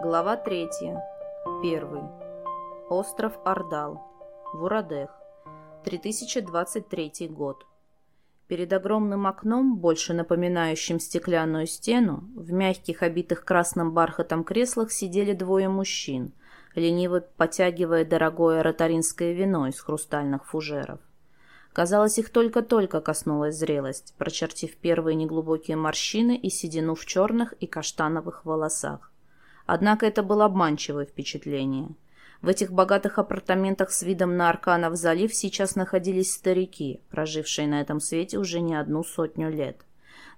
Глава 3. Первый. Остров Ордал. Вурадех. 3023 год. Перед огромным окном, больше напоминающим стеклянную стену, в мягких, обитых красным бархатом креслах сидели двое мужчин, лениво потягивая дорогое ротаринское вино из хрустальных фужеров. Казалось, их только-только коснулась зрелость, прочертив первые неглубокие морщины и седину в черных и каштановых волосах. Однако это было обманчивое впечатление. В этих богатых апартаментах с видом на Арканов залив сейчас находились старики, прожившие на этом свете уже не одну сотню лет.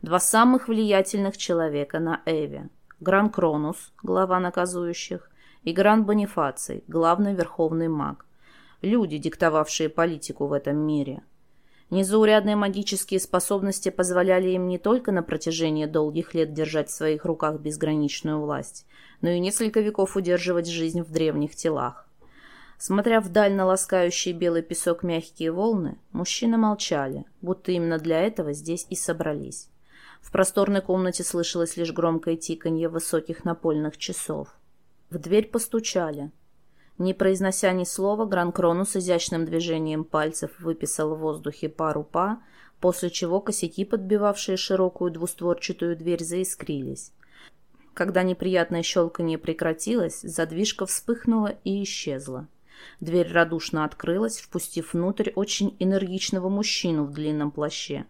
Два самых влиятельных человека на Эве. Гран Кронус, глава наказующих, и Гран Бонифаций, главный верховный маг. Люди, диктовавшие политику в этом мире. Незаурядные магические способности позволяли им не только на протяжении долгих лет держать в своих руках безграничную власть, но и несколько веков удерживать жизнь в древних телах. Смотря вдаль на ласкающий белый песок мягкие волны, мужчины молчали, будто именно для этого здесь и собрались. В просторной комнате слышалось лишь громкое тиканье высоких напольных часов. В дверь постучали. Не произнося ни слова, Гран-Крону с изящным движением пальцев выписал в воздухе пару па, после чего косяки, подбивавшие широкую двустворчатую дверь, заискрились. Когда неприятное щелканье прекратилось, задвижка вспыхнула и исчезла. Дверь радушно открылась, впустив внутрь очень энергичного мужчину в длинном плаще.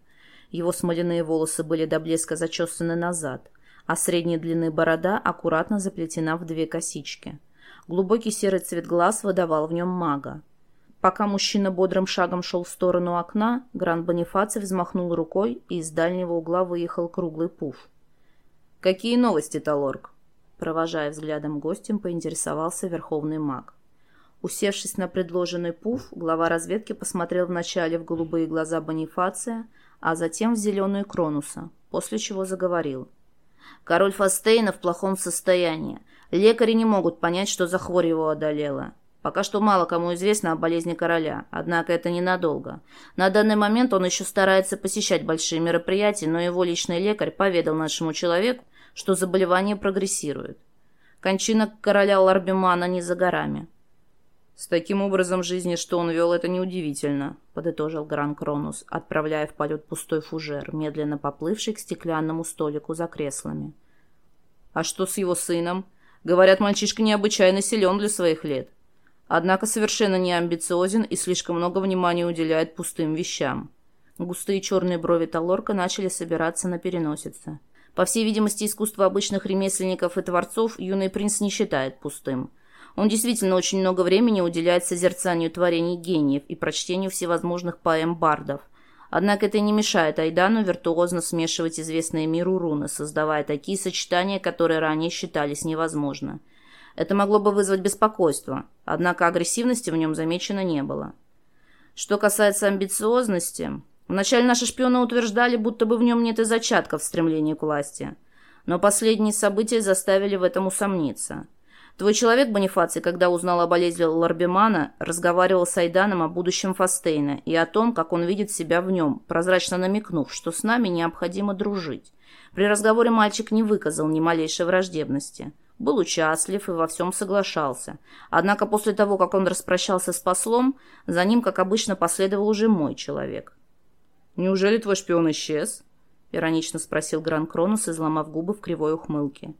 Его смоляные волосы были до блеска зачесаны назад, а средней длины борода аккуратно заплетена в две косички – Глубокий серый цвет глаз выдавал в нем мага. Пока мужчина бодрым шагом шел в сторону окна, Гран Бонифаций взмахнул рукой, и из дальнего угла выехал круглый пуф. «Какие новости, Талорг?» Провожая взглядом гостем, поинтересовался верховный маг. Усевшись на предложенный пуф, глава разведки посмотрел вначале в голубые глаза Бонифация, а затем в зеленую Кронуса, после чего заговорил. «Король Фастейна в плохом состоянии. Лекари не могут понять, что за хворь его одолела. Пока что мало кому известно о болезни короля, однако это ненадолго. На данный момент он еще старается посещать большие мероприятия, но его личный лекарь поведал нашему человеку, что заболевание прогрессирует. Кончина короля Ларбимана не за горами. «С таким образом жизни, что он вел, это неудивительно», — подытожил Гран Кронус, отправляя в полет пустой фужер, медленно поплывший к стеклянному столику за креслами. «А что с его сыном?» Говорят, мальчишка необычайно силен для своих лет. Однако совершенно не амбициозен и слишком много внимания уделяет пустым вещам. Густые черные брови Талорка начали собираться на переносице. По всей видимости, искусство обычных ремесленников и творцов юный принц не считает пустым. Он действительно очень много времени уделяет созерцанию творений гениев и прочтению всевозможных поэм бардов, Однако это не мешает Айдану виртуозно смешивать известные миру руны, создавая такие сочетания, которые ранее считались невозможно. Это могло бы вызвать беспокойство, однако агрессивности в нем замечено не было. Что касается амбициозности, вначале наши шпионы утверждали, будто бы в нем нет и зачатков стремления к власти. Но последние события заставили в этом усомниться – Твой человек, Бонифаций, когда узнал о болезни Ларбимана, разговаривал с Айданом о будущем Фастейна и о том, как он видит себя в нем, прозрачно намекнув, что с нами необходимо дружить. При разговоре мальчик не выказал ни малейшей враждебности. Был участлив и во всем соглашался. Однако после того, как он распрощался с послом, за ним, как обычно, последовал уже мой человек. «Неужели твой шпион исчез?» — иронично спросил Гран Кронос, изломав губы в кривой ухмылке.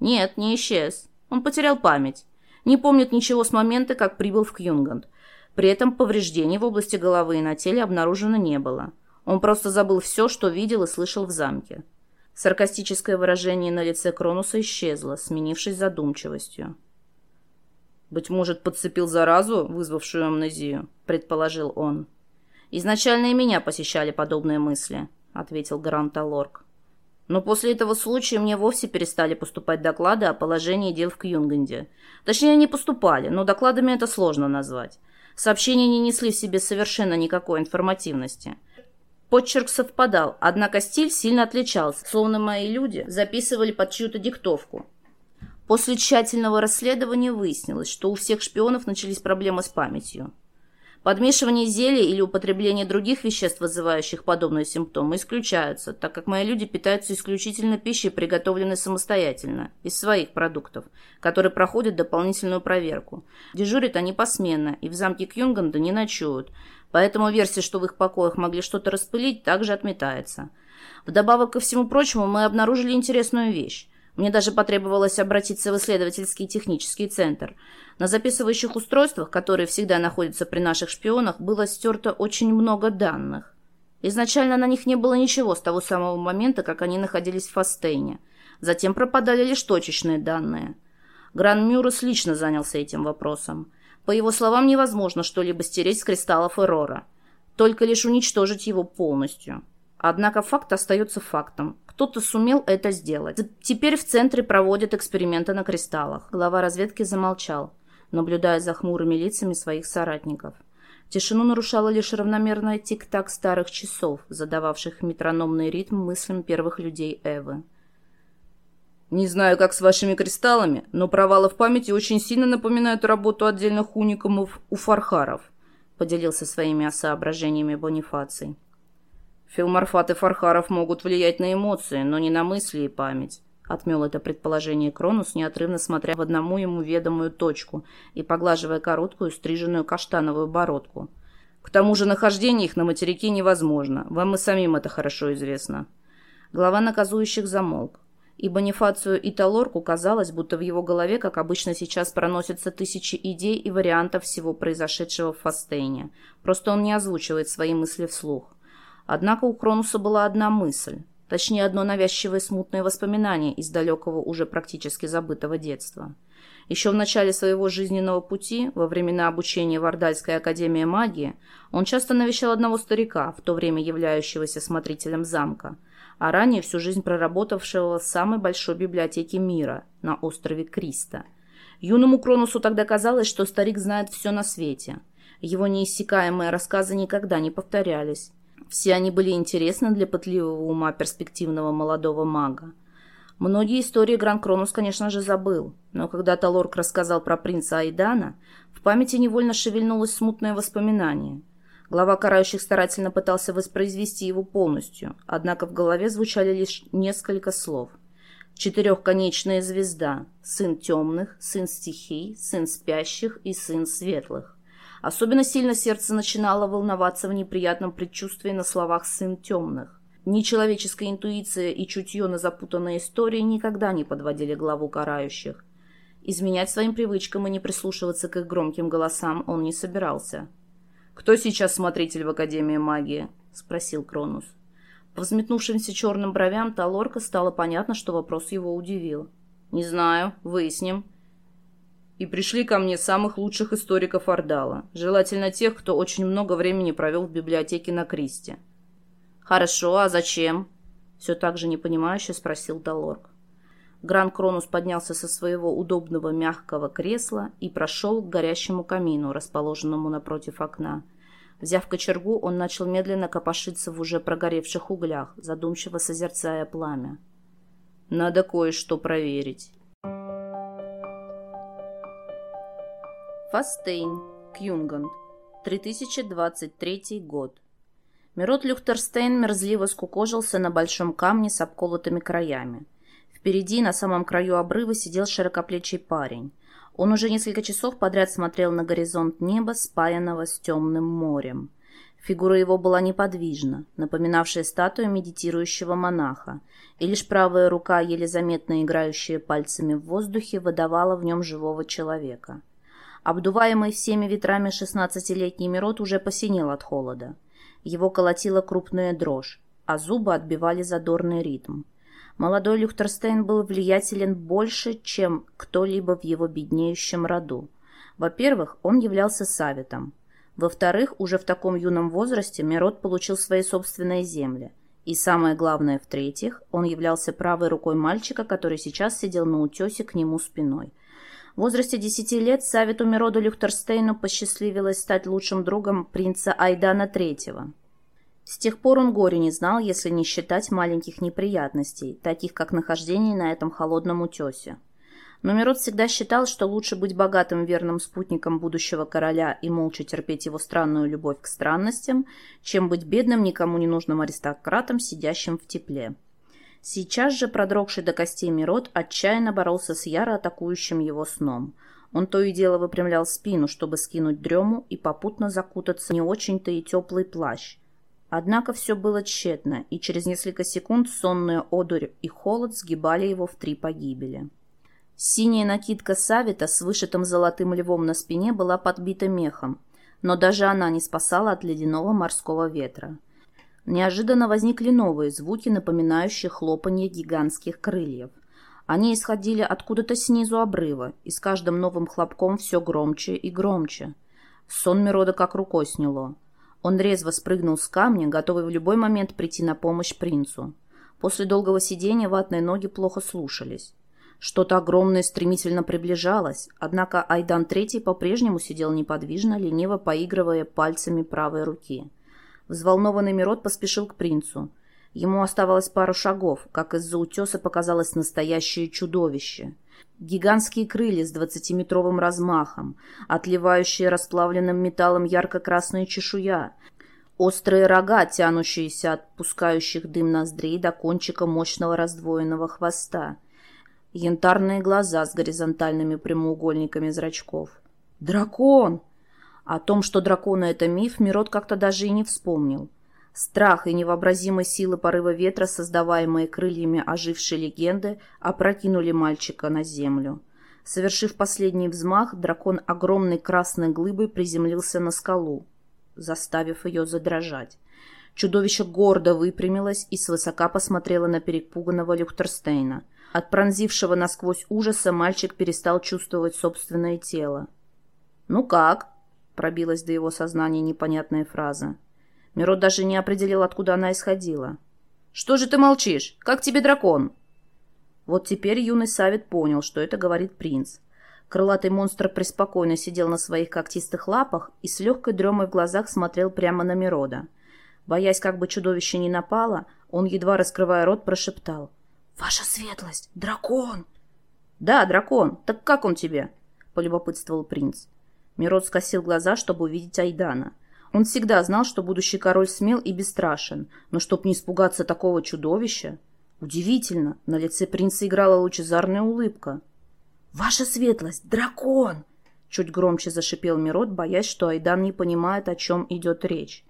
«Нет, не исчез. Он потерял память. Не помнит ничего с момента, как прибыл в Кьюнганд. При этом повреждений в области головы и на теле обнаружено не было. Он просто забыл все, что видел и слышал в замке. Саркастическое выражение на лице Кронуса исчезло, сменившись задумчивостью. «Быть может, подцепил заразу, вызвавшую амнезию?» – предположил он. «Изначально и меня посещали подобные мысли», – ответил Грант Алорк. Но после этого случая мне вовсе перестали поступать доклады о положении дел в Кьюнганде. Точнее, они поступали, но докладами это сложно назвать. Сообщения не несли в себе совершенно никакой информативности. Подчерк совпадал, однако стиль сильно отличался, словно мои люди записывали под чью-то диктовку. После тщательного расследования выяснилось, что у всех шпионов начались проблемы с памятью. Подмешивание зелий или употребление других веществ, вызывающих подобные симптомы, исключаются, так как мои люди питаются исключительно пищей, приготовленной самостоятельно, из своих продуктов, которые проходят дополнительную проверку. Дежурят они посменно и в замке Кюнганда не ночуют, поэтому версия, что в их покоях могли что-то распылить, также отметается. Вдобавок ко всему прочему, мы обнаружили интересную вещь. Мне даже потребовалось обратиться в исследовательский технический центр. На записывающих устройствах, которые всегда находятся при наших шпионах, было стерто очень много данных. Изначально на них не было ничего с того самого момента, как они находились в Фастейне. Затем пропадали лишь точечные данные. Гран Мюррес лично занялся этим вопросом. По его словам, невозможно что-либо стереть с кристаллов Эрора. Только лишь уничтожить его полностью. Однако факт остается фактом. Кто-то сумел это сделать. Теперь в центре проводят эксперименты на кристаллах. Глава разведки замолчал, наблюдая за хмурыми лицами своих соратников. Тишину нарушало лишь равномерное тик-так старых часов, задававших метрономный ритм мыслям первых людей Эвы. «Не знаю, как с вашими кристаллами, но провалы в памяти очень сильно напоминают работу отдельных уникумов у фархаров», поделился своими соображениями Бонифаций. Филморфаты Фархаров могут влиять на эмоции, но не на мысли и память. Отмел это предположение Кронус, неотрывно смотря в одному ему ведомую точку и поглаживая короткую стриженную каштановую бородку. К тому же нахождение их на материке невозможно. Вам и самим это хорошо известно. Глава наказующих замолк. И Бонифацию и Талорку казалось, будто в его голове, как обычно сейчас, проносятся тысячи идей и вариантов всего произошедшего в Фастейне. Просто он не озвучивает свои мысли вслух. Однако у Кронуса была одна мысль, точнее одно навязчивое смутное воспоминание из далекого уже практически забытого детства. Еще в начале своего жизненного пути, во времена обучения в Ордальской академии магии, он часто навещал одного старика, в то время являющегося смотрителем замка, а ранее всю жизнь проработавшего в самой большой библиотеке мира на острове Криста. Юному Кронусу тогда казалось, что старик знает все на свете. Его неиссякаемые рассказы никогда не повторялись. Все они были интересны для пытливого ума перспективного молодого мага. Многие истории Гран-Кронус, конечно же, забыл, но когда Талорк рассказал про принца Айдана, в памяти невольно шевельнулось смутное воспоминание. Глава карающих старательно пытался воспроизвести его полностью, однако в голове звучали лишь несколько слов. Четырехконечная звезда, сын темных, сын стихий, сын спящих и сын светлых. Особенно сильно сердце начинало волноваться в неприятном предчувствии на словах «сын темных». Нечеловеческая интуиция и чутье на запутанные истории никогда не подводили главу карающих. Изменять своим привычкам и не прислушиваться к их громким голосам он не собирался. «Кто сейчас смотритель в Академии магии?» — спросил Кронус. По взметнувшимся черным бровям Талорка стало понятно, что вопрос его удивил. «Не знаю. Выясним», и пришли ко мне самых лучших историков Ордала, желательно тех, кто очень много времени провел в библиотеке на Кристе. «Хорошо, а зачем?» — все так же непонимающе спросил Далорг. Гран Кронус поднялся со своего удобного мягкого кресла и прошел к горящему камину, расположенному напротив окна. Взяв кочергу, он начал медленно копошиться в уже прогоревших углях, задумчиво созерцая пламя. «Надо кое-что проверить». Фастейн, Кюнганд, 3023 год. Мирот Люхтерстейн мерзливо скукожился на большом камне с обколотыми краями. Впереди, на самом краю обрыва, сидел широкоплечий парень. Он уже несколько часов подряд смотрел на горизонт неба, спаянного с темным морем. Фигура его была неподвижна, напоминавшая статую медитирующего монаха, и лишь правая рука, еле заметно играющая пальцами в воздухе, выдавала в нем живого человека. Обдуваемый всеми ветрами шестнадцатилетний Мирот уже посинел от холода. Его колотила крупная дрожь, а зубы отбивали задорный ритм. Молодой Люхтерстейн был влиятелен больше, чем кто-либо в его беднеющем роду. Во-первых, он являлся саветом. Во-вторых, уже в таком юном возрасте Мирот получил свои собственные земли. И самое главное, в-третьих, он являлся правой рукой мальчика, который сейчас сидел на утесе к нему спиной – в возрасте десяти лет Савету Мироду Люхтерстейну посчастливилось стать лучшим другом принца Айдана III. С тех пор он горе не знал, если не считать маленьких неприятностей, таких как нахождение на этом холодном утесе. Но Мирот всегда считал, что лучше быть богатым верным спутником будущего короля и молча терпеть его странную любовь к странностям, чем быть бедным, никому не нужным аристократом, сидящим в тепле. Сейчас же продрогший до костей Мирот отчаянно боролся с яро атакующим его сном. Он то и дело выпрямлял спину, чтобы скинуть дрему и попутно закутаться не очень-то и теплый плащ. Однако все было тщетно, и через несколько секунд сонная одурь и холод сгибали его в три погибели. Синяя накидка Савита с вышитым золотым львом на спине была подбита мехом, но даже она не спасала от ледяного морского ветра. Неожиданно возникли новые звуки, напоминающие хлопанье гигантских крыльев. Они исходили откуда-то снизу обрыва, и с каждым новым хлопком все громче и громче. Сон Мирода как рукой сняло. Он резво спрыгнул с камня, готовый в любой момент прийти на помощь принцу. После долгого сидения ватные ноги плохо слушались. Что-то огромное стремительно приближалось, однако Айдан Третий по-прежнему сидел неподвижно, лениво поигрывая пальцами правой руки. Взволнованный Мирот поспешил к принцу. Ему оставалось пару шагов, как из-за утеса показалось настоящее чудовище. Гигантские крылья с двадцатиметровым размахом, отливающие расплавленным металлом ярко-красная чешуя, острые рога, тянущиеся от пускающих дым ноздрей до кончика мощного раздвоенного хвоста — янтарные глаза с горизонтальными прямоугольниками зрачков. «Дракон!» О том, что драконы — это миф, Мирот как-то даже и не вспомнил. Страх и невообразимой силы порыва ветра, создаваемые крыльями ожившей легенды, опрокинули мальчика на землю. Совершив последний взмах, дракон огромной красной глыбой приземлился на скалу, заставив ее задрожать. Чудовище гордо выпрямилось и свысока посмотрело на перепуганного Люхтерстейна. От пронзившего насквозь ужаса мальчик перестал чувствовать собственное тело. «Ну как?» — пробилась до его сознания непонятная фраза. Мирот даже не определил, откуда она исходила. «Что же ты молчишь? Как тебе дракон?» Вот теперь юный Савит понял, что это говорит принц. Крылатый монстр преспокойно сидел на своих когтистых лапах и с легкой дремой в глазах смотрел прямо на Мирода. Боясь, как бы чудовище не напало, он, едва раскрывая рот, прошептал — «Ваша светлость! Дракон!» «Да, дракон. Так как он тебе?» — полюбопытствовал принц. Мирот скосил глаза, чтобы увидеть Айдана. Он всегда знал, что будущий король смел и бесстрашен, но чтоб не испугаться такого чудовища... Удивительно, на лице принца играла лучезарная улыбка. «Ваша светлость! Дракон!» Чуть громче зашипел Мирот, боясь, что Айдан не понимает, о чем идет речь.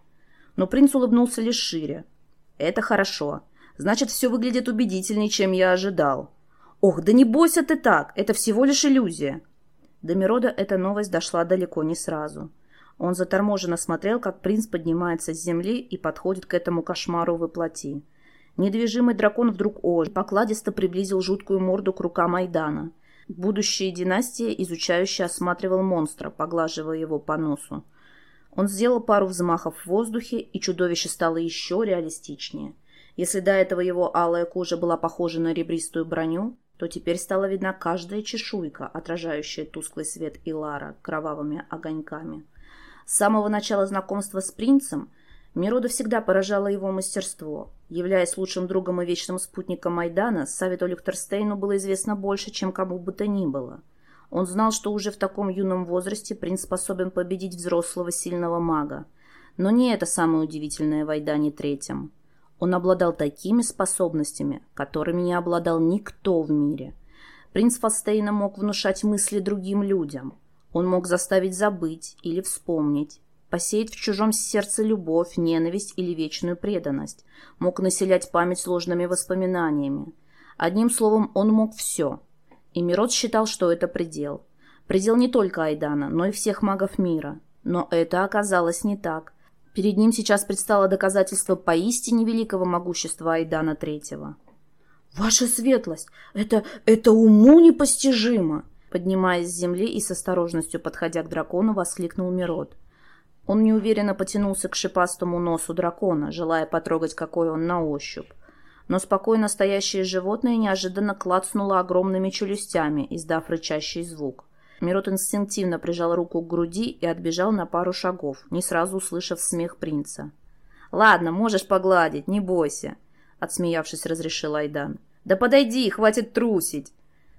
Но принц улыбнулся лишь шире. «Это хорошо. Значит, все выглядит убедительнее, чем я ожидал. Ох, да не бойся ты так, это всего лишь иллюзия. До Мирода эта новость дошла далеко не сразу. Он заторможенно смотрел, как принц поднимается с земли и подходит к этому кошмару воплоти. Недвижимый дракон вдруг ожил, покладисто приблизил жуткую морду к рукам Айдана. Будущая династия, изучающая, осматривал монстра, поглаживая его по носу. Он сделал пару взмахов в воздухе, и чудовище стало еще реалистичнее. Если до этого его алая кожа была похожа на ребристую броню, то теперь стала видна каждая чешуйка, отражающая тусклый свет Илара кровавыми огоньками. С самого начала знакомства с принцем Мирода всегда поражало его мастерство. Являясь лучшим другом и вечным спутником Майдана, Савету Люктерстейну было известно больше, чем кому бы то ни было. Он знал, что уже в таком юном возрасте принц способен победить взрослого сильного мага. Но не это самое удивительное в Айдане Третьем. Он обладал такими способностями, которыми не обладал никто в мире. Принц Фастейна мог внушать мысли другим людям. Он мог заставить забыть или вспомнить, посеять в чужом сердце любовь, ненависть или вечную преданность, мог населять память ложными воспоминаниями. Одним словом, он мог все. И Мирот считал, что это предел. Предел не только Айдана, но и всех магов мира. Но это оказалось не так. Перед ним сейчас предстало доказательство поистине великого могущества Айдана Третьего. «Ваша светлость! Это... это уму непостижимо!» Поднимаясь с земли и с осторожностью подходя к дракону, воскликнул Мирот. Он неуверенно потянулся к шипастому носу дракона, желая потрогать, какой он на ощупь. Но спокойно стоящее животное неожиданно клацнуло огромными челюстями, издав рычащий звук. Мирот инстинктивно прижал руку к груди и отбежал на пару шагов, не сразу услышав смех принца. «Ладно, можешь погладить, не бойся», — отсмеявшись, разрешил Айдан. «Да подойди, хватит трусить!»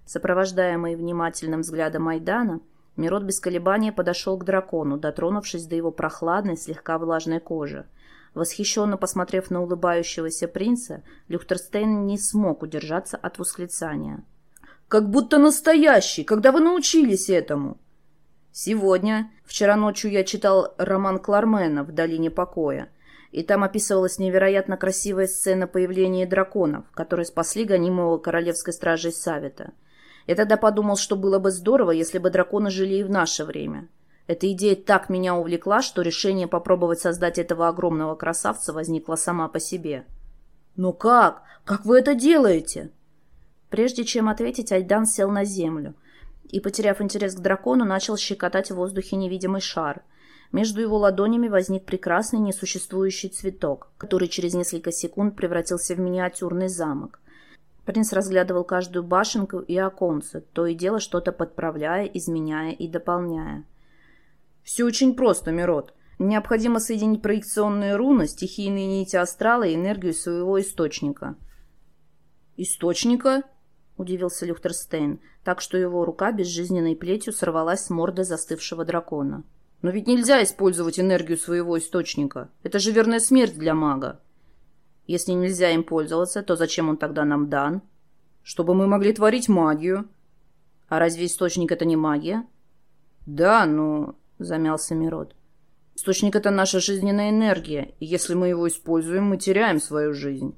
Сопровождаемый внимательным взглядом Айдана, Мирот без колебания подошел к дракону, дотронувшись до его прохладной, слегка влажной кожи. Восхищенно посмотрев на улыбающегося принца, Люхтерстейн не смог удержаться от восклицания. «Как будто настоящий! Когда вы научились этому?» «Сегодня. Вчера ночью я читал роман Клармена «В долине покоя», и там описывалась невероятно красивая сцена появления драконов, которые спасли гонимого королевской стражей Савета. Я тогда подумал, что было бы здорово, если бы драконы жили и в наше время. Эта идея так меня увлекла, что решение попробовать создать этого огромного красавца возникло сама по себе. «Но как? Как вы это делаете?» Прежде чем ответить, Айдан сел на землю и, потеряв интерес к дракону, начал щекотать в воздухе невидимый шар. Между его ладонями возник прекрасный несуществующий цветок, который через несколько секунд превратился в миниатюрный замок. Принц разглядывал каждую башенку и оконце, то и дело что-то подправляя, изменяя и дополняя. «Все очень просто, Мирот. Необходимо соединить проекционные руны, стихийные нити астрала и энергию своего источника». «Источника?» — удивился Люхтерстейн, так что его рука безжизненной плетью сорвалась с морды застывшего дракона. «Но ведь нельзя использовать энергию своего источника. Это же верная смерть для мага». Если нельзя им пользоваться, то зачем он тогда нам дан? Чтобы мы могли творить магию. А разве источник это не магия? Да, но... Замялся Мирот. Источник — это наша жизненная энергия, и если мы его используем, мы теряем свою жизнь.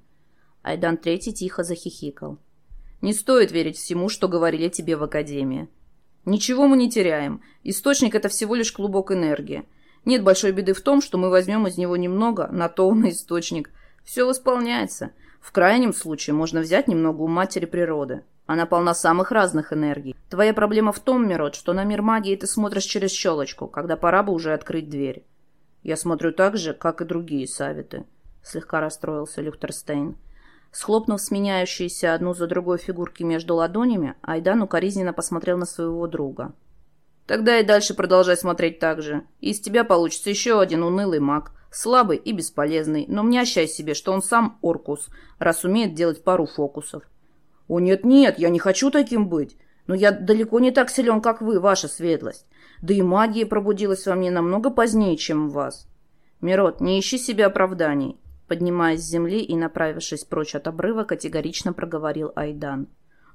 Айдан Третий тихо захихикал. Не стоит верить всему, что говорили тебе в Академии. Ничего мы не теряем. Источник — это всего лишь клубок энергии. Нет большой беды в том, что мы возьмем из него немного, на то он источник — все восполняется. В крайнем случае можно взять немного у матери природы. Она полна самых разных энергий. Твоя проблема в том, Мирот, что на мир магии ты смотришь через щелочку, когда пора бы уже открыть дверь. Я смотрю так же, как и другие саветы. Слегка расстроился Люхтерстейн. Схлопнув сменяющиеся одну за другой фигурки между ладонями, Айдан укоризненно посмотрел на своего друга. «Тогда и дальше продолжай смотреть так же. Из тебя получится еще один унылый маг. Слабый и бесполезный, но мнящай себе, что он сам Оркус, раз умеет делать пару фокусов. «О, нет-нет, я не хочу таким быть. Но я далеко не так силен, как вы, ваша светлость. Да и магия пробудилась во мне намного позднее, чем в вас. Мирот, не ищи себе оправданий». Поднимаясь с земли и направившись прочь от обрыва, категорично проговорил Айдан.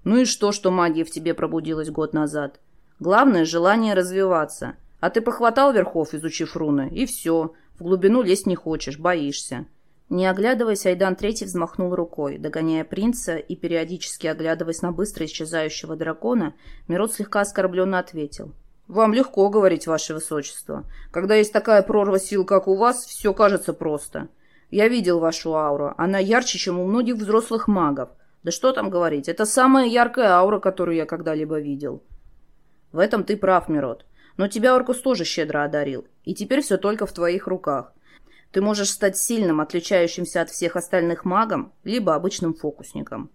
«Ну и что, что магия в тебе пробудилась год назад? Главное – желание развиваться. А ты похватал верхов, изучив руны, и все. В глубину лезть не хочешь, боишься». Не оглядываясь, Айдан Третий взмахнул рукой, догоняя принца и периодически оглядываясь на быстро исчезающего дракона, Мирот слегка оскорбленно ответил. «Вам легко говорить, ваше высочество. Когда есть такая прорва сил, как у вас, все кажется просто. Я видел вашу ауру. Она ярче, чем у многих взрослых магов. Да что там говорить, это самая яркая аура, которую я когда-либо видел». «В этом ты прав, Мирот. Но тебя Оркус тоже щедро одарил, и теперь все только в твоих руках. Ты можешь стать сильным, отличающимся от всех остальных магом, либо обычным фокусником.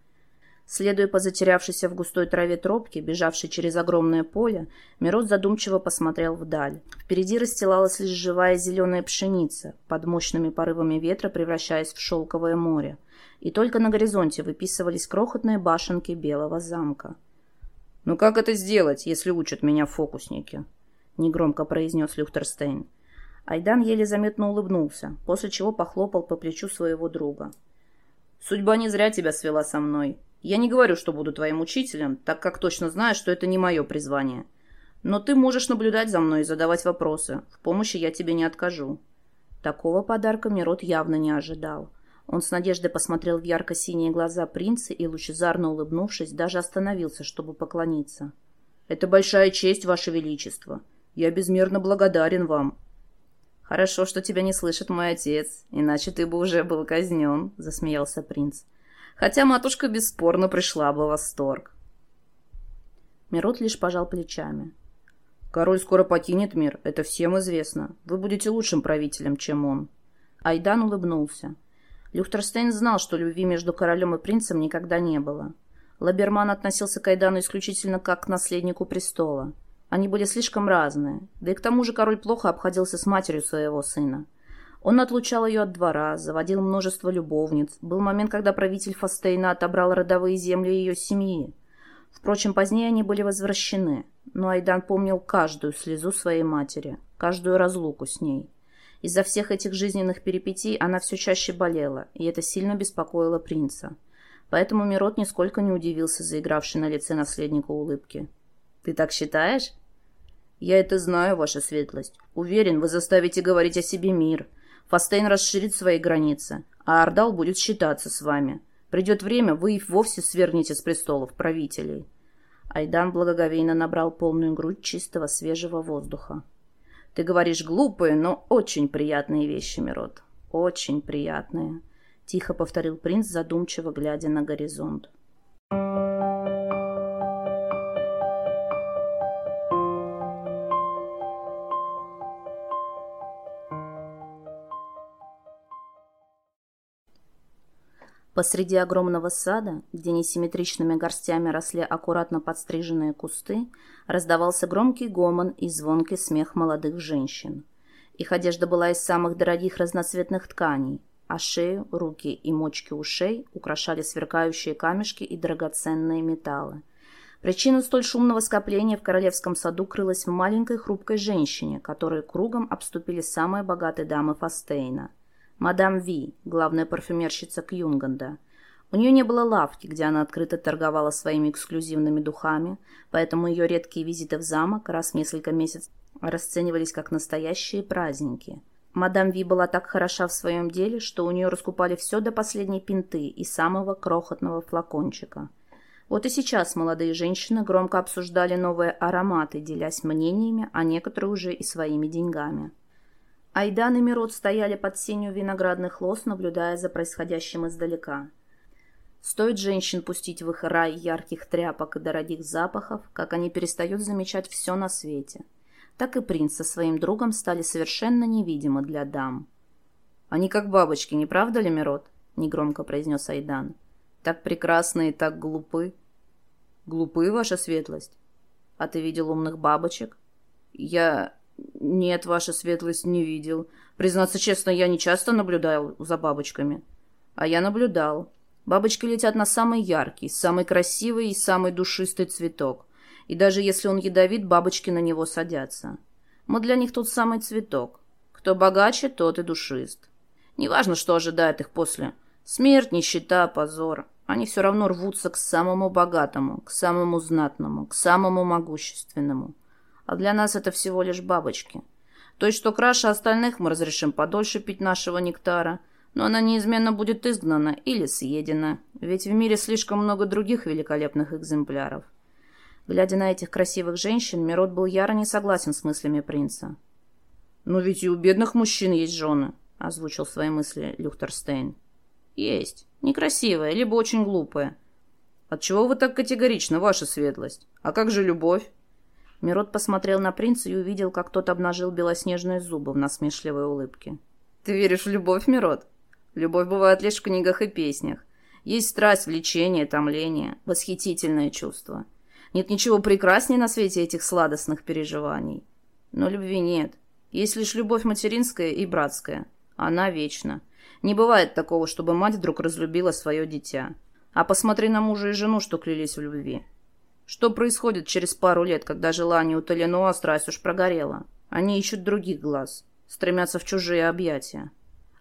Следуя по затерявшейся в густой траве тропке, бежавшей через огромное поле, Мирот задумчиво посмотрел вдаль. Впереди расстилалась лишь живая зеленая пшеница, под мощными порывами ветра превращаясь в шелковое море. И только на горизонте выписывались крохотные башенки белого замка. «Ну как это сделать, если учат меня фокусники?» — негромко произнес Люхтерстейн. Айдан еле заметно улыбнулся, после чего похлопал по плечу своего друга. «Судьба не зря тебя свела со мной. Я не говорю, что буду твоим учителем, так как точно знаю, что это не мое призвание. Но ты можешь наблюдать за мной и задавать вопросы. В помощи я тебе не откажу». Такого подарка Мирот явно не ожидал. Он с надеждой посмотрел в ярко-синие глаза принца и, лучезарно улыбнувшись, даже остановился, чтобы поклониться. «Это большая честь, Ваше Величество. Я безмерно благодарен вам». «Хорошо, что тебя не слышит мой отец, иначе ты бы уже был казнен», — засмеялся принц. «Хотя матушка бесспорно пришла бы в восторг». Мирот лишь пожал плечами. «Король скоро покинет мир, это всем известно. Вы будете лучшим правителем, чем он». Айдан улыбнулся. Люхтерстейн знал, что любви между королем и принцем никогда не было. Лаберман относился к Айдану исключительно как к наследнику престола. Они были слишком разные, да и к тому же король плохо обходился с матерью своего сына. Он отлучал ее от двора, заводил множество любовниц. Был момент, когда правитель Фастейна отобрал родовые земли ее семьи. Впрочем, позднее они были возвращены, но Айдан помнил каждую слезу своей матери, каждую разлуку с ней. Из-за всех этих жизненных перипетий она все чаще болела, и это сильно беспокоило принца. Поэтому Мирот нисколько не удивился заигравшей на лице наследника улыбки. «Ты так считаешь?» «Я это знаю, ваша светлость. Уверен, вы заставите говорить о себе мир. Фастейн расширит свои границы, а Ордал будет считаться с вами. Придет время, вы и вовсе свергнете с престолов правителей». Айдан благоговейно набрал полную грудь чистого свежего воздуха. «Ты говоришь глупые, но очень приятные вещи, Мирот. Очень приятные», — тихо повторил принц, задумчиво глядя на горизонт. Посреди огромного сада, где несимметричными горстями росли аккуратно подстриженные кусты, раздавался громкий гомон и звонкий смех молодых женщин. Их одежда была из самых дорогих разноцветных тканей, а шею, руки и мочки ушей украшали сверкающие камешки и драгоценные металлы. Причина столь шумного скопления в королевском саду крылась в маленькой хрупкой женщине, которую кругом обступили самые богатые дамы Фастейна – мадам Ви, главная парфюмерщица Кьюнганда. У нее не было лавки, где она открыто торговала своими эксклюзивными духами, поэтому ее редкие визиты в замок раз в несколько месяцев расценивались как настоящие праздники. Мадам Ви была так хороша в своем деле, что у нее раскупали все до последней пинты и самого крохотного флакончика. Вот и сейчас молодые женщины громко обсуждали новые ароматы, делясь мнениями, а некоторые уже и своими деньгами. Айдан и Мирот стояли под сенью виноградных лоз, наблюдая за происходящим издалека. Стоит женщин пустить в их рай ярких тряпок и дорогих запахов, как они перестают замечать все на свете. Так и принц со своим другом стали совершенно невидимы для дам. «Они как бабочки, не правда ли, Мирот?» — негромко произнес Айдан. «Так прекрасны и так глупы». «Глупы, ваша светлость?» «А ты видел умных бабочек?» «Я... «Нет, ваша светлость, не видел. Признаться честно, я не часто наблюдал за бабочками». «А я наблюдал. Бабочки летят на самый яркий, самый красивый и самый душистый цветок. И даже если он ядовит, бабочки на него садятся. Мы для них тот самый цветок. Кто богаче, тот и душист. Неважно, что ожидает их после. Смерть, нищета, позор. Они все равно рвутся к самому богатому, к самому знатному, к самому могущественному» а для нас это всего лишь бабочки. То есть, что краше остальных мы разрешим подольше пить нашего нектара, но она неизменно будет изгнана или съедена, ведь в мире слишком много других великолепных экземпляров. Глядя на этих красивых женщин, Мирот был яро не согласен с мыслями принца. «Но ведь и у бедных мужчин есть жены», — озвучил свои мысли Люхтерстейн. «Есть. Некрасивая, либо очень глупая». «Отчего вы так категорично, ваша светлость? А как же любовь?» Мирот посмотрел на принца и увидел, как тот обнажил белоснежные зубы в насмешливой улыбке. «Ты веришь в любовь, Мирот? Любовь бывает лишь в книгах и песнях. Есть страсть, влечение, томление, восхитительное чувство. Нет ничего прекраснее на свете этих сладостных переживаний. Но любви нет. Есть лишь любовь материнская и братская. Она вечна. Не бывает такого, чтобы мать вдруг разлюбила свое дитя. А посмотри на мужа и жену, что клялись в любви. Что происходит через пару лет, когда желание утолено, а страсть уж прогорела? Они ищут других глаз, стремятся в чужие объятия.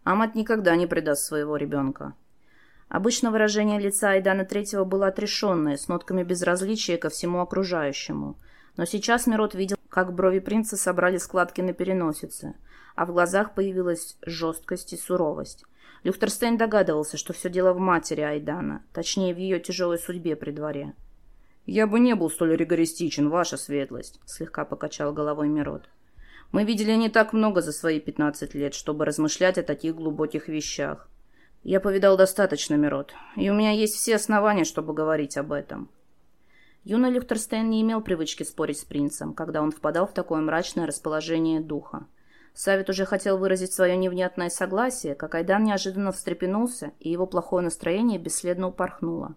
А мать никогда не предаст своего ребенка. Обычно выражение лица Айдана Третьего было отрешенное, с нотками безразличия ко всему окружающему. Но сейчас Мирот видел, как брови принца собрали складки на переносице, а в глазах появилась жесткость и суровость. Люхтерстейн догадывался, что все дело в матери Айдана, точнее в ее тяжелой судьбе при дворе. «Я бы не был столь ригористичен, ваша светлость», — слегка покачал головой Мирот. «Мы видели не так много за свои пятнадцать лет, чтобы размышлять о таких глубоких вещах. Я повидал достаточно, Мирот, и у меня есть все основания, чтобы говорить об этом». Юный Люхтерстейн не имел привычки спорить с принцем, когда он впадал в такое мрачное расположение духа. Савит уже хотел выразить свое невнятное согласие, как Айдан неожиданно встрепенулся, и его плохое настроение бесследно упорхнуло.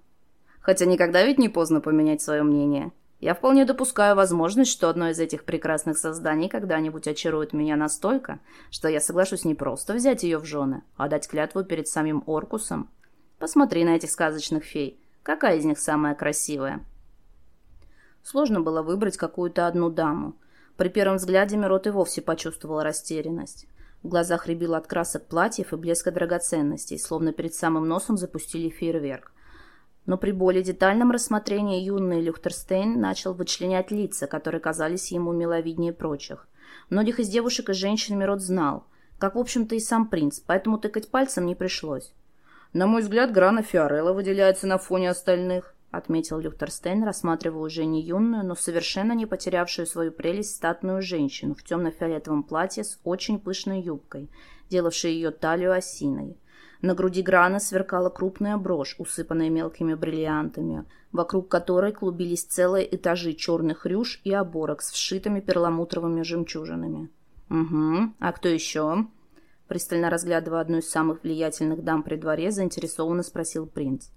Хотя никогда ведь не поздно поменять свое мнение. Я вполне допускаю возможность, что одно из этих прекрасных созданий когда-нибудь очарует меня настолько, что я соглашусь не просто взять ее в жены, а дать клятву перед самим Оркусом. Посмотри на этих сказочных фей. Какая из них самая красивая? Сложно было выбрать какую-то одну даму. При первом взгляде Мирот и вовсе почувствовал растерянность. В глазах рябил от красок платьев и блеска драгоценностей, словно перед самым носом запустили фейерверк. Но при более детальном рассмотрении юный Люхтерстейн начал вычленять лица, которые казались ему миловиднее прочих. Многих из девушек и женщин Мирот знал, как, в общем-то, и сам принц, поэтому тыкать пальцем не пришлось. «На мой взгляд, Грана Фиорелла выделяется на фоне остальных», — отметил Люхтерстейн, рассматривая уже не юную, но совершенно не потерявшую свою прелесть статную женщину в темно-фиолетовом платье с очень пышной юбкой, делавшей ее талию осиной. На груди Грана сверкала крупная брошь, усыпанная мелкими бриллиантами, вокруг которой клубились целые этажи черных рюш и оборок с вшитыми перламутровыми жемчужинами. «Угу. А кто еще?» Пристально разглядывая одну из самых влиятельных дам при дворе, заинтересованно спросил принц.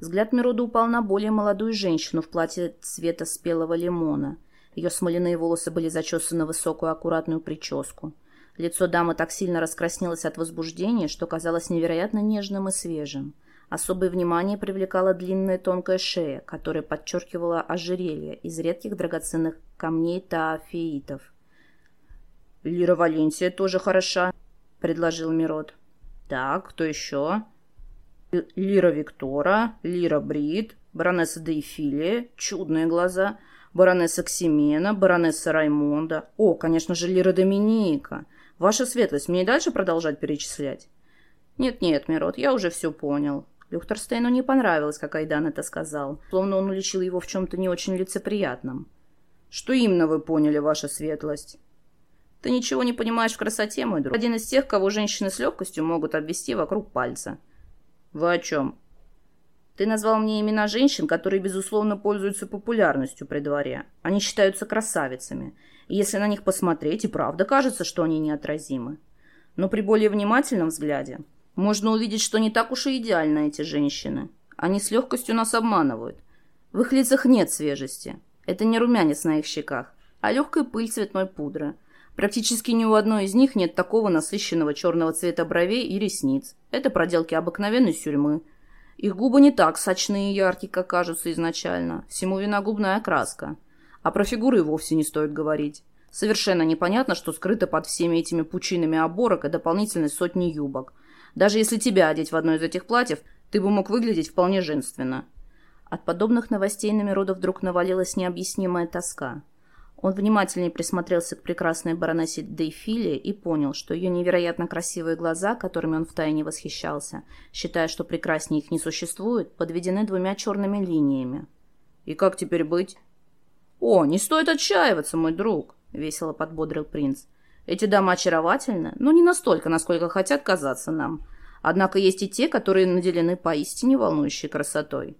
Взгляд Мирода упал на более молодую женщину в платье цвета спелого лимона. Ее смоляные волосы были зачесаны в высокую аккуратную прическу. Лицо дамы так сильно раскраснелось от возбуждения, что казалось невероятно нежным и свежим. Особое внимание привлекала длинная тонкая шея, которая подчеркивала ожерелье из редких драгоценных камней таафеитов. «Лира Валенсия тоже хороша», — предложил Мирот. «Так, кто еще?» Лира Виктора, Лира Брит, баронесса Дейфилия, чудные глаза, баронесса Ксимена, баронесса Раймонда. О, конечно же, Лира Доминика. Ваша светлость, мне и дальше продолжать перечислять? Нет-нет, Мирот, я уже все понял. Люхтерстейну не понравилось, как Айдан это сказал, словно он уличил его в чем-то не очень лицеприятном. Что именно вы поняли, ваша светлость? Ты ничего не понимаешь в красоте, мой друг. Один из тех, кого женщины с легкостью могут обвести вокруг пальца. «Вы о чем?» «Ты назвал мне имена женщин, которые, безусловно, пользуются популярностью при дворе. Они считаются красавицами. Если на них посмотреть, и правда кажется, что они неотразимы. Но при более внимательном взгляде можно увидеть, что не так уж и идеальны эти женщины. Они с легкостью нас обманывают. В их лицах нет свежести. Это не румянец на их щеках, а легкая пыль цветной пудры. Практически ни у одной из них нет такого насыщенного черного цвета бровей и ресниц. Это проделки обыкновенной сюрьмы. Их губы не так сочные и яркие, как кажутся изначально. Всему вина губная окраска. А про фигуры вовсе не стоит говорить. Совершенно непонятно, что скрыто под всеми этими пучинами оборок и дополнительной сотни юбок. Даже если тебя одеть в одно из этих платьев, ты бы мог выглядеть вполне женственно. От подобных новостей на Мирода вдруг навалилась необъяснимая тоска. Он внимательнее присмотрелся к прекрасной баронессе Дейфиле и понял, что ее невероятно красивые глаза, которыми он втайне восхищался, считая, что прекраснее их не существует, подведены двумя черными линиями. «И как теперь быть?» «О, не стоит отчаиваться, мой друг!» — весело подбодрил принц. «Эти дамы очаровательны, но не настолько, насколько хотят казаться нам. Однако есть и те, которые наделены поистине волнующей красотой».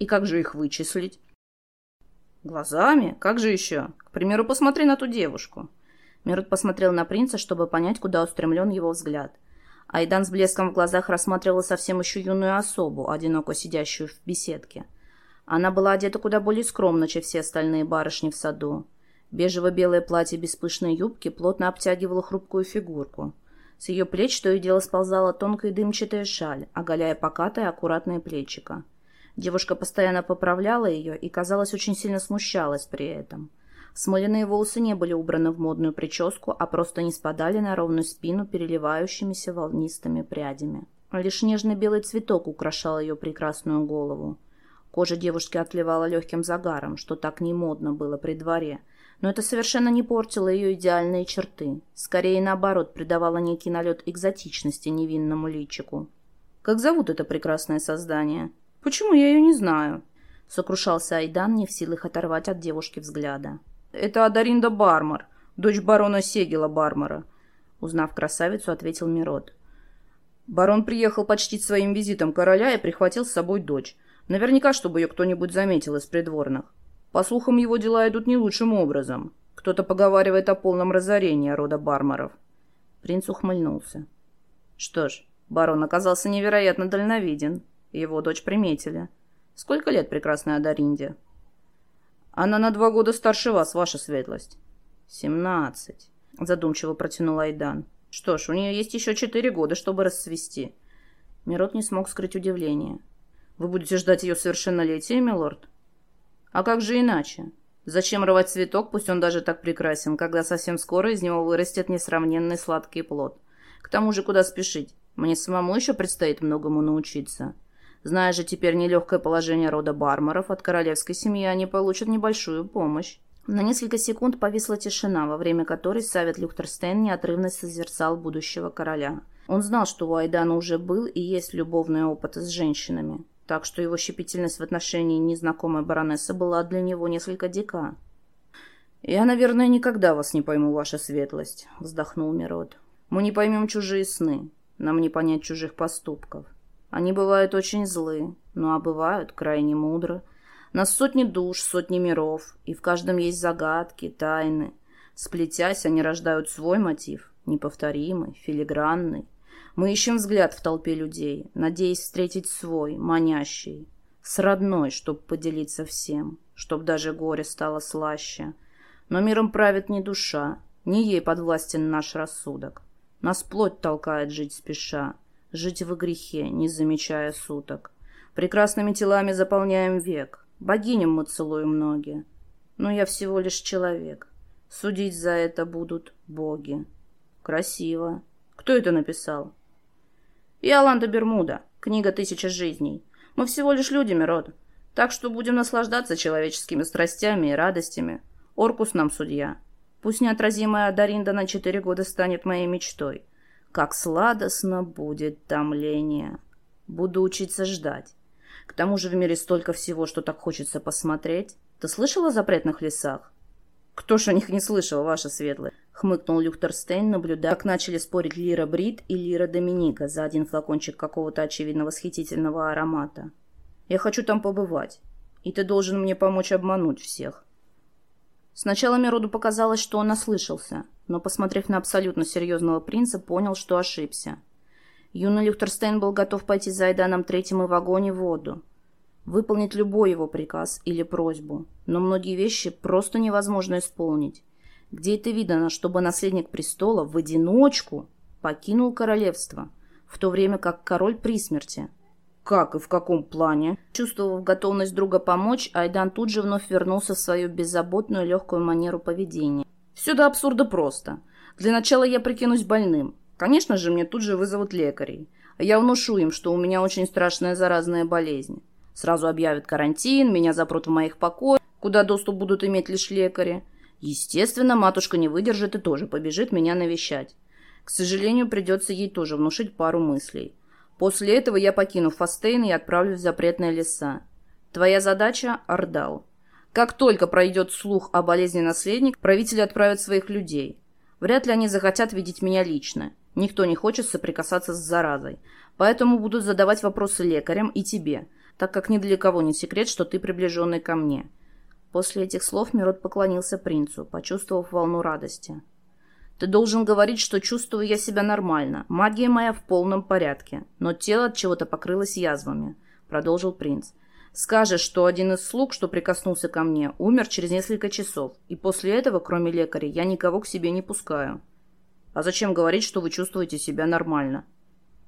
«И как же их вычислить?» «Глазами? Как же еще? К примеру, посмотри на ту девушку». Мирот посмотрел на принца, чтобы понять, куда устремлен его взгляд. Айдан с блеском в глазах рассматривала совсем еще юную особу, одиноко сидящую в беседке. Она была одета куда более скромно, чем все остальные барышни в саду. Бежево-белое платье без пышной юбки плотно обтягивало хрупкую фигурку. С ее плеч то и дело сползала тонкая дымчатая шаль, оголяя покатое аккуратное плечико. Девушка постоянно поправляла ее и, казалось, очень сильно смущалась при этом. Смоляные волосы не были убраны в модную прическу, а просто не спадали на ровную спину переливающимися волнистыми прядями. Лишь нежный белый цветок украшал ее прекрасную голову. Кожа девушки отливала легким загаром, что так не модно было при дворе, но это совершенно не портило ее идеальные черты. Скорее, наоборот, придавало некий налет экзотичности невинному личику. «Как зовут это прекрасное создание?» «Почему я ее не знаю?» — сокрушался Айдан, не в силах оторвать от девушки взгляда. «Это Адаринда Бармар, дочь барона Сегела Бармара», — узнав красавицу, ответил Мирот. Барон приехал почтить своим визитом короля и прихватил с собой дочь. Наверняка, чтобы ее кто-нибудь заметил из придворных. По слухам, его дела идут не лучшим образом. Кто-то поговаривает о полном разорении рода Бармаров. Принц ухмыльнулся. Что ж, барон оказался невероятно дальновиден. Его дочь приметили. Сколько лет прекрасной Адаринде? Она на два года старше вас, ваша светлость. Семнадцать. Задумчиво протянул Айдан. Что ж, у нее есть еще четыре года, чтобы расцвести. Мирот не смог скрыть удивление. Вы будете ждать ее совершеннолетия, милорд? А как же иначе? Зачем рвать цветок, пусть он даже так прекрасен, когда совсем скоро из него вырастет несравненный сладкий плод? К тому же куда спешить? Мне самому еще предстоит многому научиться. Зная же теперь нелегкое положение рода Бармаров, от королевской семьи они получат небольшую помощь. На несколько секунд повисла тишина, во время которой Савет Люхтерстейн неотрывно созерцал будущего короля. Он знал, что у Айдана уже был и есть любовный опыт с женщинами, так что его щепетильность в отношении незнакомой баронессы была для него несколько дика. «Я, наверное, никогда вас не пойму, ваша светлость», — вздохнул Мирот. «Мы не поймем чужие сны, нам не понять чужих поступков. Они бывают очень злы, ну а бывают крайне мудры. Нас сотни душ, сотни миров, и в каждом есть загадки, тайны. Сплетясь, они рождают свой мотив, неповторимый, филигранный. Мы ищем взгляд в толпе людей, надеясь встретить свой, манящий, с родной, чтоб поделиться всем, чтоб даже горе стало слаще. Но миром правит не душа, не ей подвластен наш рассудок. Нас плоть толкает жить спеша, жить в грехе, не замечая суток. Прекрасными телами заполняем век, богиням мы целуем ноги. Но я всего лишь человек. Судить за это будут боги. Красиво. Кто это написал? Иоланда Бермуда. Книга «Тысяча жизней». Мы всего лишь люди, Мирод. Так что будем наслаждаться человеческими страстями и радостями. Оркус нам судья. Пусть неотразимая Даринда на четыре года станет моей мечтой. Как сладостно будет томление. Буду учиться ждать. К тому же в мире столько всего, что так хочется посмотреть. Ты слышал о запретных лесах? Кто ж о них не слышал, ваша светлая? Хмыкнул Люхтерстейн, наблюдая, как начали спорить Лира Брит и Лира Доминика за один флакончик какого-то очевидно восхитительного аромата. Я хочу там побывать. И ты должен мне помочь обмануть всех. Сначала Мироду показалось, что он ослышался, но, посмотрев на абсолютно серьезного принца, понял, что ошибся. Юный Люхтерстейн был готов пойти за Айданом Третьим и в огонь и воду, выполнить любой его приказ или просьбу, но многие вещи просто невозможно исполнить. Где это видано, чтобы наследник престола в одиночку покинул королевство, в то время как король при смерти – «Как и в каком плане?» Чувствовав готовность друга помочь, Айдан тут же вновь вернулся в свою беззаботную легкую манеру поведения. «Все до абсурда просто. Для начала я прикинусь больным. Конечно же, мне тут же вызовут лекарей. Я внушу им, что у меня очень страшная заразная болезнь. Сразу объявят карантин, меня запрут в моих покоях, куда доступ будут иметь лишь лекари. Естественно, матушка не выдержит и тоже побежит меня навещать. К сожалению, придется ей тоже внушить пару мыслей. После этого я покину Фастейн и отправлюсь в запретные леса. Твоя задача – Ордал. Как только пройдет слух о болезни наследник, правители отправят своих людей. Вряд ли они захотят видеть меня лично. Никто не хочет соприкасаться с заразой. Поэтому будут задавать вопросы лекарям и тебе, так как ни для кого не секрет, что ты приближенный ко мне. После этих слов Мирот поклонился принцу, почувствовав волну радости. Ты должен говорить, что чувствую я себя нормально. Магия моя в полном порядке. Но тело от чего-то покрылось язвами», — продолжил принц. «Скажешь, что один из слуг, что прикоснулся ко мне, умер через несколько часов, и после этого, кроме лекаря, я никого к себе не пускаю. А зачем говорить, что вы чувствуете себя нормально?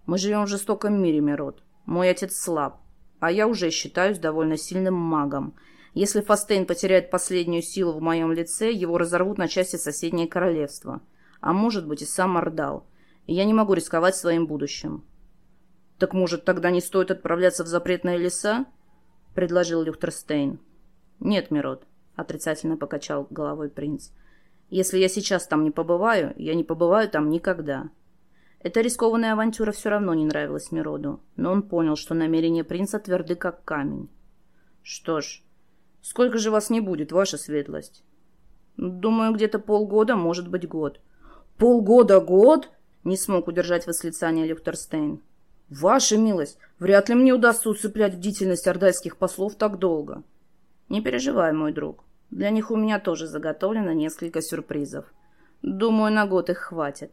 Мы живем в жестоком мире, Мирот. Мой отец слаб, а я уже считаюсь довольно сильным магом. Если Фастейн потеряет последнюю силу в моем лице, его разорвут на части соседнее королевство а может быть и сам Ордал. Я не могу рисковать своим будущим. «Так, может, тогда не стоит отправляться в запретные леса?» — предложил Люхтерстейн. «Нет, Мирот», — отрицательно покачал головой принц. «Если я сейчас там не побываю, я не побываю там никогда». Эта рискованная авантюра все равно не нравилась Мироду, но он понял, что намерения принца тверды, как камень. «Что ж, сколько же вас не будет, ваша светлость?» «Думаю, где-то полгода, может быть, год. «Полгода-год?» — не смог удержать восклицание Люхтерстейн. «Ваша милость, вряд ли мне удастся усыплять бдительность ордайских послов так долго». «Не переживай, мой друг. Для них у меня тоже заготовлено несколько сюрпризов. Думаю, на год их хватит.